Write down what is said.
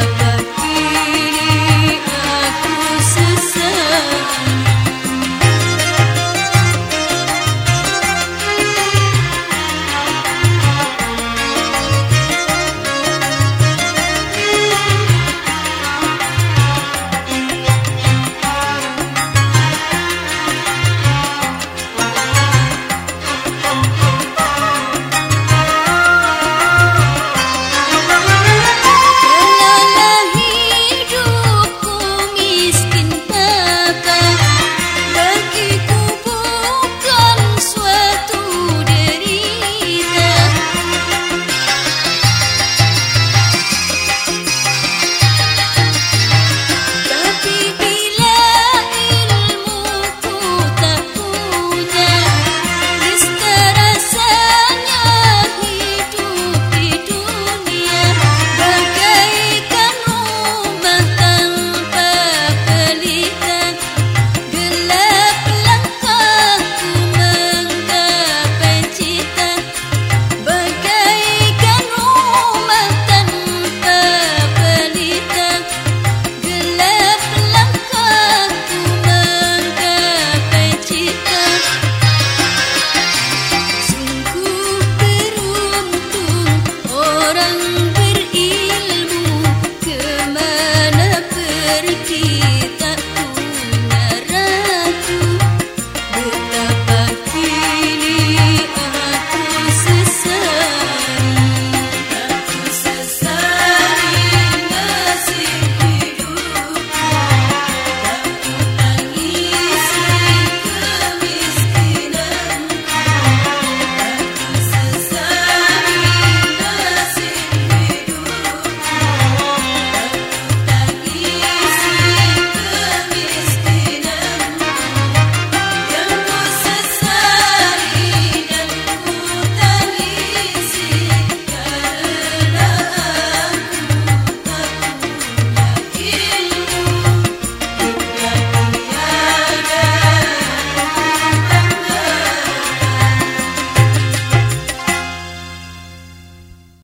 vida.